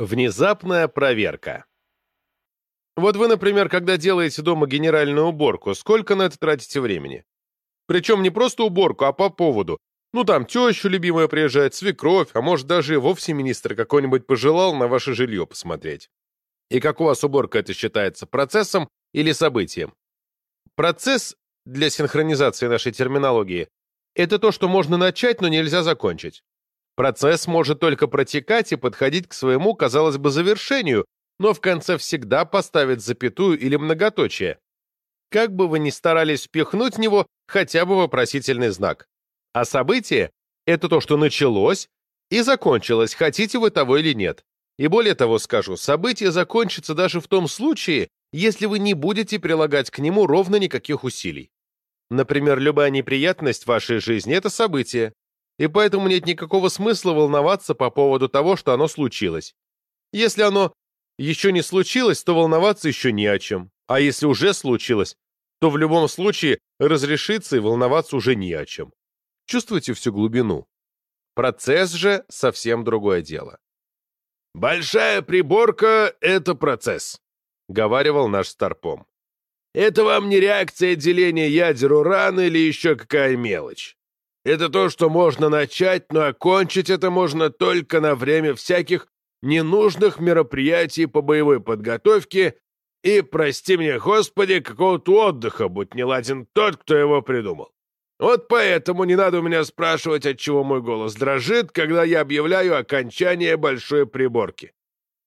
Внезапная проверка. Вот вы, например, когда делаете дома генеральную уборку, сколько на это тратите времени? Причем не просто уборку, а по поводу. Ну там теща любимая приезжает, свекровь, а может даже и вовсе министр какой-нибудь пожелал на ваше жилье посмотреть. И как у вас уборка это считается, процессом или событием? Процесс, для синхронизации нашей терминологии, это то, что можно начать, но нельзя закончить. Процесс может только протекать и подходить к своему, казалось бы, завершению, но в конце всегда поставит запятую или многоточие. Как бы вы ни старались впихнуть в него хотя бы вопросительный знак. А событие — это то, что началось и закончилось, хотите вы того или нет. И более того скажу, событие закончится даже в том случае, если вы не будете прилагать к нему ровно никаких усилий. Например, любая неприятность в вашей жизни — это событие, и поэтому нет никакого смысла волноваться по поводу того, что оно случилось. Если оно еще не случилось, то волноваться еще не о чем. А если уже случилось, то в любом случае разрешиться и волноваться уже не о чем. Чувствуете всю глубину? Процесс же совсем другое дело. «Большая приборка — это процесс», — говаривал наш Старпом. «Это вам не реакция деления ядер урана или еще какая мелочь. Это то, что можно начать, но окончить это можно только на время всяких ненужных мероприятий по боевой подготовке и, прости мне, Господи, какого-то отдыха, будь не ладен тот, кто его придумал. Вот поэтому не надо у меня спрашивать, от чего мой голос дрожит, когда я объявляю окончание большой приборки.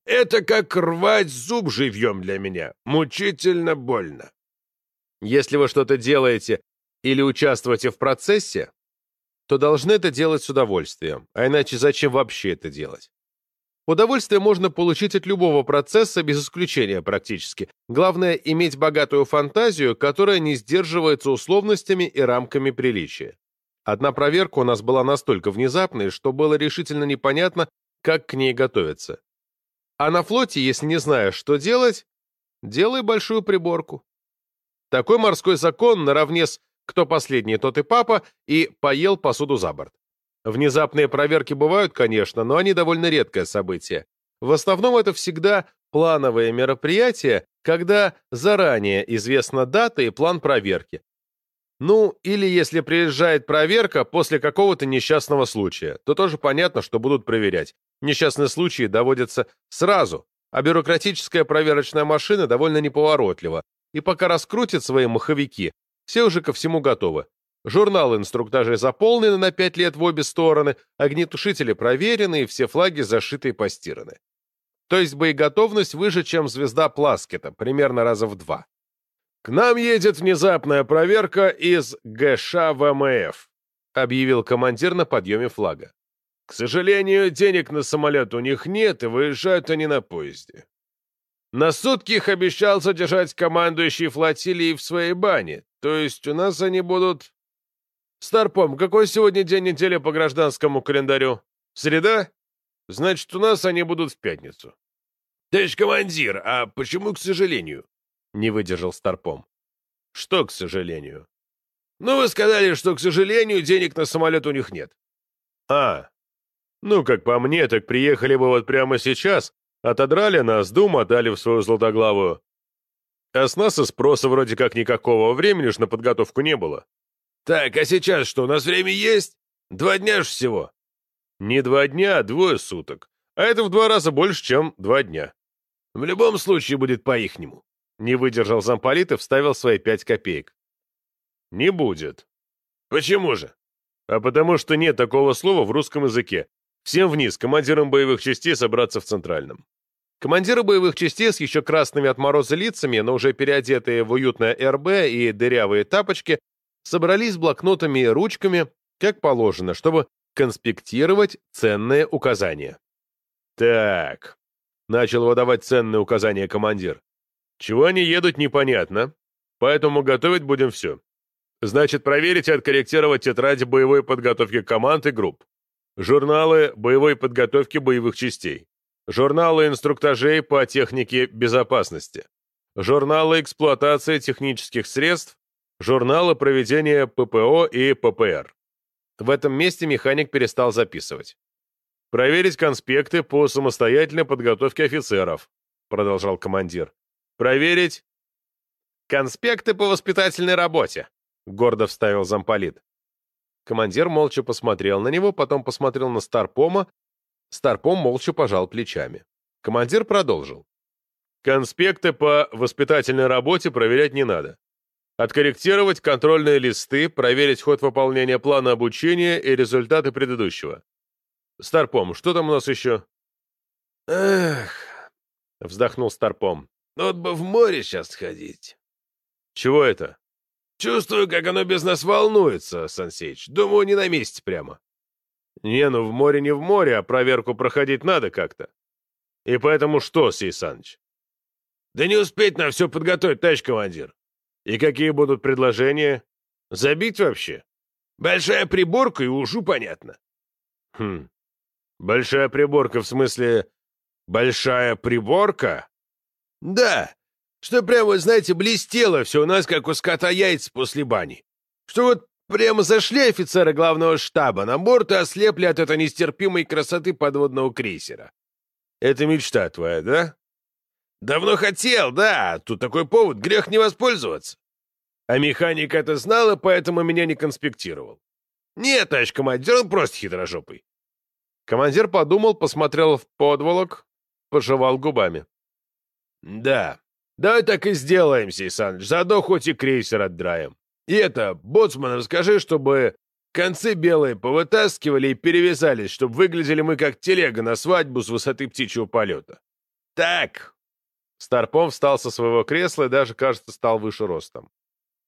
Это как рвать зуб живьем для меня. Мучительно больно. Если вы что-то делаете или участвуете в процессе, то должны это делать с удовольствием, а иначе зачем вообще это делать? Удовольствие можно получить от любого процесса, без исключения практически. Главное – иметь богатую фантазию, которая не сдерживается условностями и рамками приличия. Одна проверка у нас была настолько внезапной, что было решительно непонятно, как к ней готовиться. А на флоте, если не знаешь, что делать, делай большую приборку. Такой морской закон наравне с кто последний, тот и папа, и поел посуду за борт. Внезапные проверки бывают, конечно, но они довольно редкое событие. В основном это всегда плановые мероприятия, когда заранее известна дата и план проверки. Ну, или если приезжает проверка после какого-то несчастного случая, то тоже понятно, что будут проверять. Несчастные случаи доводятся сразу, а бюрократическая проверочная машина довольно неповоротлива, и пока раскрутит свои маховики, все уже ко всему готовы. Журнал инструктажей заполнены на пять лет в обе стороны, огнетушители проверены и все флаги зашиты и постираны. То есть боеготовность выше, чем звезда Пласкета, примерно раза в два. «К нам едет внезапная проверка из ГШ ВМФ», объявил командир на подъеме флага. «К сожалению, денег на самолет у них нет, и выезжают они на поезде. На сутки их обещал задержать командующий флотилией в своей бане, то есть у нас они будут... Старпом, какой сегодня день недели по гражданскому календарю? Среда? Значит, у нас они будут в пятницу. Товарищ командир, а почему к сожалению? Не выдержал Старпом. Что к сожалению? Ну, вы сказали, что, к сожалению, денег на самолет у них нет. А, ну, как по мне, так приехали бы вот прямо сейчас, Отодрали нас, дума дали в свою золотоглавую. А с нас и спроса вроде как никакого, времени ж на подготовку не было. Так, а сейчас что, у нас время есть? Два дня ж всего. Не два дня, а двое суток. А это в два раза больше, чем два дня. В любом случае будет по-ихнему. Не выдержал замполит и вставил свои пять копеек. Не будет. Почему же? А потому что нет такого слова в русском языке. Всем вниз, командирам боевых частей собраться в Центральном. Командиры боевых частей с еще красными от мороза лицами, но уже переодетые в уютное РБ и дырявые тапочки, собрались с блокнотами и ручками, как положено, чтобы конспектировать ценные указания. «Так», — начал выдавать ценные указания командир, «чего они едут, непонятно, поэтому готовить будем все. Значит, проверить и откорректировать тетради боевой подготовки команд и групп, журналы боевой подготовки боевых частей, журналы инструктажей по технике безопасности, журналы эксплуатации технических средств, журналы проведения ППО и ППР. В этом месте механик перестал записывать. Проверить конспекты по самостоятельной подготовке офицеров, продолжал командир. Проверить конспекты по воспитательной работе, гордо вставил замполит. Командир молча посмотрел на него, потом посмотрел на Старпома. Старпом молча пожал плечами. Командир продолжил. Конспекты по воспитательной работе проверять не надо. Откорректировать контрольные листы, проверить ход выполнения плана обучения и результаты предыдущего. Старпом, что там у нас еще? Эх, вздохнул Старпом. Вот бы в море сейчас сходить. Чего это? Чувствую, как оно без нас волнуется, Сансеич. Думаю, не на месте прямо. Не, ну в море не в море, а проверку проходить надо как-то. И поэтому что, Сей Саныч? Да не успеть на все подготовить, товарищ командир. И какие будут предложения? Забить вообще? Большая приборка и ужу понятно. Хм, Большая приборка, в смысле, большая приборка? Да, что прямо, знаете, блестело все у нас, как у скота яйца после бани. Что вот прямо зашли офицеры главного штаба на борт и ослепли от этой нестерпимой красоты подводного крейсера. Это мечта твоя, да? Давно хотел, да. Тут такой повод, грех не воспользоваться. А механик это знал, и поэтому меня не конспектировал. Нет, товарищ командир, он просто хитрожопый. Командир подумал, посмотрел в подволок, пожевал губами. «Да, давай так и сделаем, Сейсаныч, заодно хоть и крейсер отдраем. И это, боцман, расскажи, чтобы концы белые повытаскивали и перевязались, чтобы выглядели мы как телега на свадьбу с высоты птичьего полета. Так!» Старпом встал со своего кресла и даже, кажется, стал выше ростом.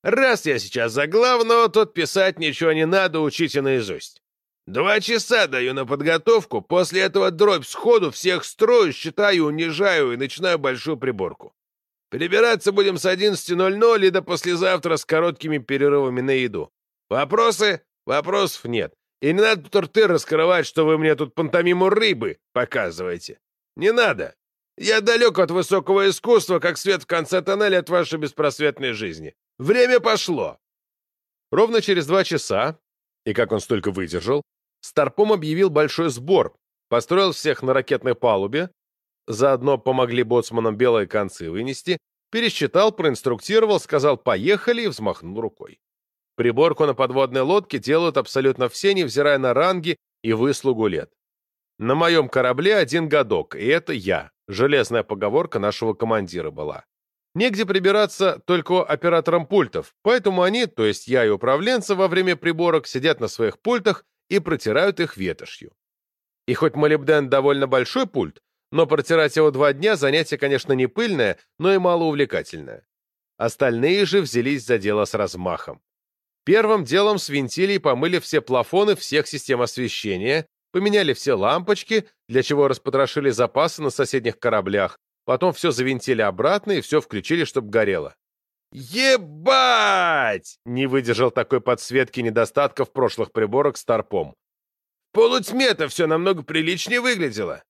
«Раз я сейчас за главного, тут писать ничего не надо, учите наизусть. Два часа даю на подготовку, после этого дробь сходу, всех строю, считаю, унижаю и начинаю большую приборку. Перебираться будем с 11.00 и до послезавтра с короткими перерывами на еду. Вопросы? Вопросов нет. И не надо тут рты раскрывать, что вы мне тут пантомиму рыбы показываете. Не надо. Я далек от высокого искусства, как свет в конце тоннеля от вашей беспросветной жизни. Время пошло. Ровно через два часа, и как он столько выдержал, Старпом объявил большой сбор, построил всех на ракетной палубе, заодно помогли боцманам белые концы вынести, пересчитал, проинструктировал, сказал «поехали» и взмахнул рукой. Приборку на подводной лодке делают абсолютно все, невзирая на ранги и выслугу лет. На моем корабле один годок, и это я. Железная поговорка нашего командира была. Негде прибираться только операторам пультов, поэтому они, то есть я и управленцы, во время приборок сидят на своих пультах и протирают их ветошью. И хоть молибден довольно большой пульт, но протирать его два дня занятие, конечно, не пыльное, но и малоувлекательное. Остальные же взялись за дело с размахом. Первым делом свинтили и помыли все плафоны всех систем освещения, поменяли все лампочки, для чего распотрошили запасы на соседних кораблях, потом все завинтили обратно и все включили, чтобы горело. «Ебать!» — не выдержал такой подсветки недостатков прошлых приборок Старпом. «В полутьме-то все намного приличнее выглядело.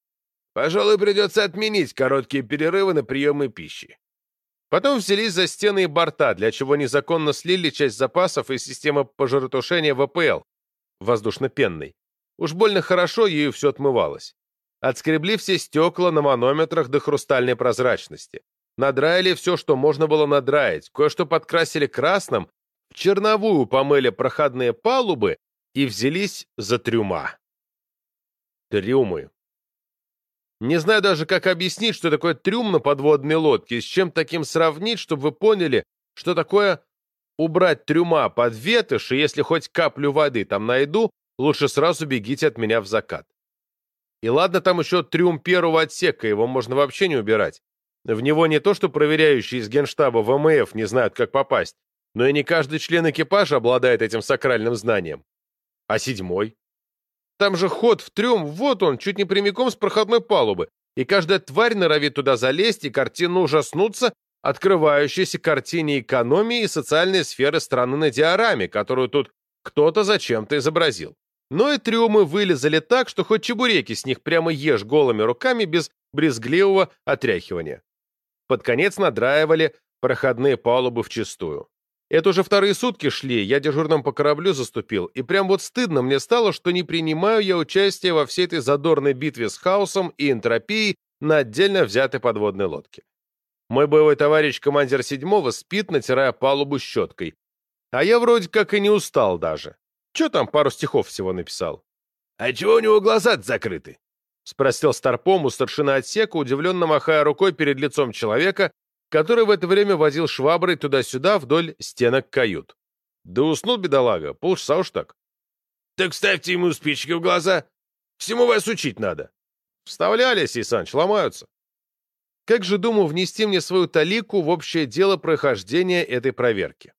Пожалуй, придется отменить короткие перерывы на приемы пищи». Потом взялись за стены и борта, для чего незаконно слили часть запасов из системы пожаротушения ВПЛ, воздушно-пенной. Уж больно хорошо ею все отмывалось. Отскребли все стекла на манометрах до хрустальной прозрачности. Надраили все, что можно было надраить, кое-что подкрасили красным, в черновую помыли проходные палубы и взялись за трюма. Трюмы. Не знаю даже, как объяснить, что такое трюм на подводной лодке, с чем таким сравнить, чтобы вы поняли, что такое убрать трюма под ветошь, и если хоть каплю воды там найду, лучше сразу бегите от меня в закат. И ладно, там еще трюм первого отсека, его можно вообще не убирать. В него не то что проверяющие из генштаба ВМФ не знают, как попасть, но и не каждый член экипажа обладает этим сакральным знанием. А седьмой? Там же ход в трюм, вот он, чуть не прямиком с проходной палубы, и каждая тварь норовит туда залезть и картину ужаснуться открывающейся картине экономии и социальной сферы страны на диораме, которую тут кто-то зачем-то изобразил. Но и трюмы вылезали так, что хоть чебуреки с них прямо ешь голыми руками без брезгливого отряхивания. Под конец надраивали проходные палубы вчистую. Это уже вторые сутки шли, я дежурным по кораблю заступил, и прям вот стыдно мне стало, что не принимаю я участие во всей этой задорной битве с хаосом и энтропией на отдельно взятой подводной лодке. Мой боевой товарищ, командир седьмого, спит, натирая палубу щеткой. А я вроде как и не устал даже. Че там, пару стихов всего написал. — А чего у него глаза закрыты? — спросил Старпом у старшины отсека, удивленно махая рукой перед лицом человека, который в это время возил шваброй туда-сюда вдоль стенок кают. Да уснул бедолага, полчаса уж так. — Так ставьте ему спички в глаза. Всему вас учить надо. Вставляли, Сей ломаются. Как же думаю внести мне свою талику в общее дело прохождения этой проверки?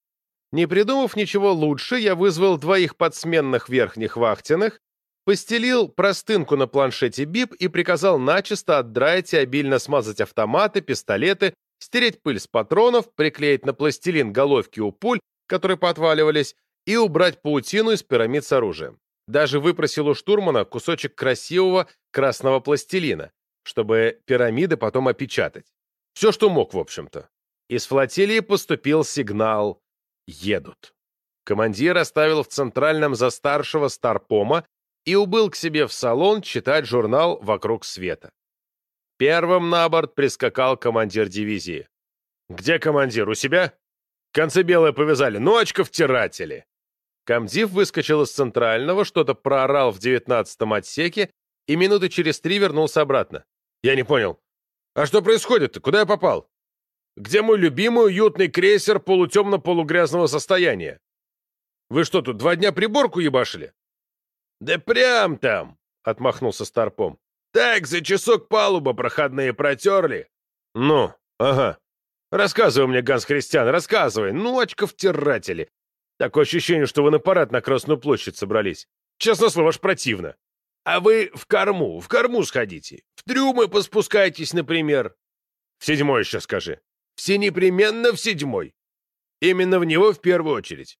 Не придумав ничего лучше, я вызвал двоих подсменных верхних вахтенных, постелил простынку на планшете БИП и приказал начисто отдрать и обильно смазать автоматы, пистолеты, стереть пыль с патронов, приклеить на пластилин головки у пуль, которые поотваливались, и убрать паутину из пирамид с оружием. Даже выпросил у штурмана кусочек красивого красного пластилина, чтобы пирамиды потом опечатать. Все, что мог, в общем-то. Из флотилии поступил сигнал «Едут». Командир оставил в центральном за старшего Старпома и убыл к себе в салон читать журнал «Вокруг света». Первым на борт прискакал командир дивизии. «Где командир? У себя?» «Концы белые повязали. Ну, очковтиратели!» Камдив выскочил из центрального, что-то проорал в девятнадцатом отсеке и минуты через три вернулся обратно. Я не понял. А что происходит-то? Куда я попал? Где мой любимый уютный крейсер полутемно-полугрязного состояния? Вы что тут, два дня приборку ебашили? Да прям там, отмахнулся Старпом. Так, за часок палуба проходные протерли. Ну, ага. Рассказывай мне, Ганс Христиан, рассказывай. Ну, очков-тиратели. Такое ощущение, что вы на парад на Красную площадь собрались. Честно слово, аж противно. А вы в корму, в корму сходите. В трюмы поспускайтесь, например. В седьмой еще скажи. Все непременно в седьмой. Именно в него в первую очередь.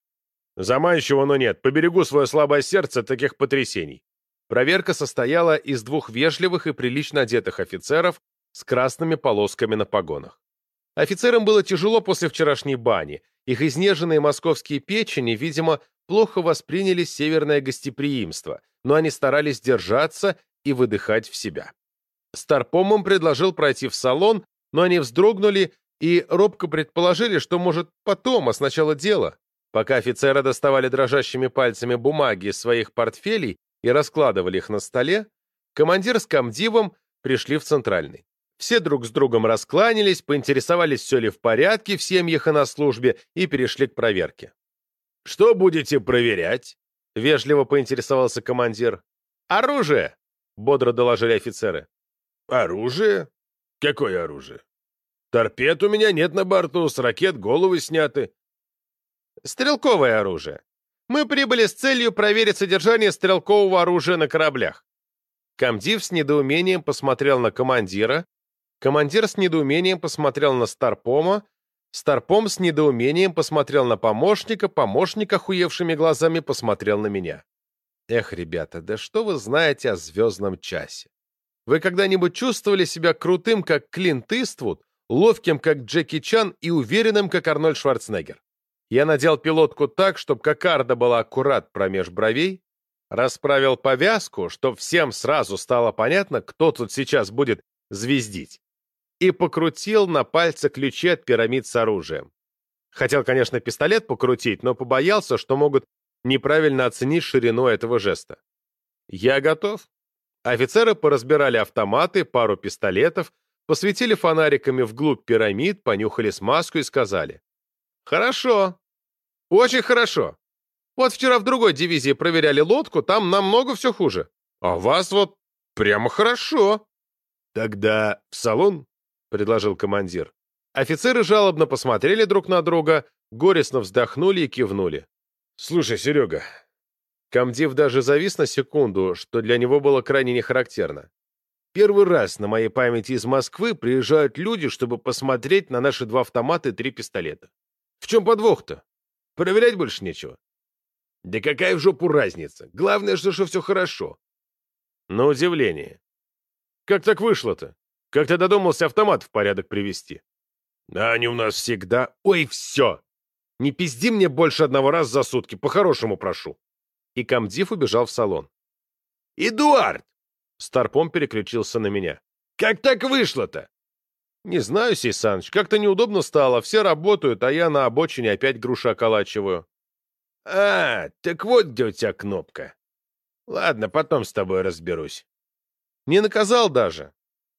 Заманчиво, но нет. Поберегу свое слабое сердце от таких потрясений. Проверка состояла из двух вежливых и прилично одетых офицеров с красными полосками на погонах. Офицерам было тяжело после вчерашней бани. Их изнеженные московские печени, видимо, плохо восприняли северное гостеприимство, но они старались держаться и выдыхать в себя. Старпомом предложил пройти в салон, но они вздрогнули и робко предположили, что, может, потом, а сначала дело. Пока офицеры доставали дрожащими пальцами бумаги из своих портфелей и раскладывали их на столе, командир с комдивом пришли в центральный. Все друг с другом раскланялись, поинтересовались, все ли в порядке в семьях и на службе, и перешли к проверке. «Что будете проверять?» — вежливо поинтересовался командир. «Оружие!» — бодро доложили офицеры. «Оружие? Какое оружие? Торпед у меня нет на борту, с ракет головы сняты». «Стрелковое оружие. Мы прибыли с целью проверить содержание стрелкового оружия на кораблях». Комдив с недоумением посмотрел на командира, командир с недоумением посмотрел на Старпома, Старпом с недоумением посмотрел на помощника, помощник охуевшими глазами посмотрел на меня. Эх, ребята, да что вы знаете о звездном часе? Вы когда-нибудь чувствовали себя крутым, как Клинт Иствуд, ловким, как Джеки Чан и уверенным, как Арнольд Шварценеггер? Я надел пилотку так, чтобы кокарда была аккурат промеж бровей, расправил повязку, чтобы всем сразу стало понятно, кто тут сейчас будет звездить и покрутил на пальце ключи от пирамид с оружием. Хотел, конечно, пистолет покрутить, но побоялся, что могут неправильно оценить ширину этого жеста. «Я готов». Офицеры поразбирали автоматы, пару пистолетов, посветили фонариками вглубь пирамид, понюхали смазку и сказали. «Хорошо. Очень хорошо. Вот вчера в другой дивизии проверяли лодку, там намного все хуже. А вас вот прямо хорошо». «Тогда в салон?» — предложил командир. Офицеры жалобно посмотрели друг на друга, горестно вздохнули и кивнули. «Слушай, Серега...» Комдив даже завис на секунду, что для него было крайне нехарактерно. «Первый раз на моей памяти из Москвы приезжают люди, чтобы посмотреть на наши два автомата и три пистолета. В чем подвох-то? Проверять больше нечего». «Да какая в жопу разница? Главное, что, что все хорошо». На удивление. «Как так вышло-то?» Как ты додумался автомат в порядок привести? А они у нас всегда... Ой, все! Не пизди мне больше одного раза за сутки, по-хорошему прошу. И комдив убежал в салон. «Эдуард!» Старпом переключился на меня. «Как так вышло-то?» «Не знаю, Сей Саныч, как-то неудобно стало. Все работают, а я на обочине опять груша околачиваю». «А, так вот где у тебя кнопка. Ладно, потом с тобой разберусь». Не наказал даже.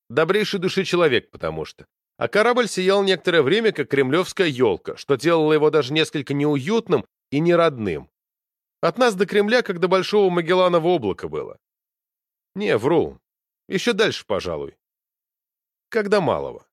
Добрейший души человек, потому что. А корабль сиял некоторое время, как кремлевская елка, что делало его даже несколько неуютным и неродным. От нас до Кремля, как до Большого Магелланова облака было. Не, вру. Еще дальше, пожалуй. Как до малого.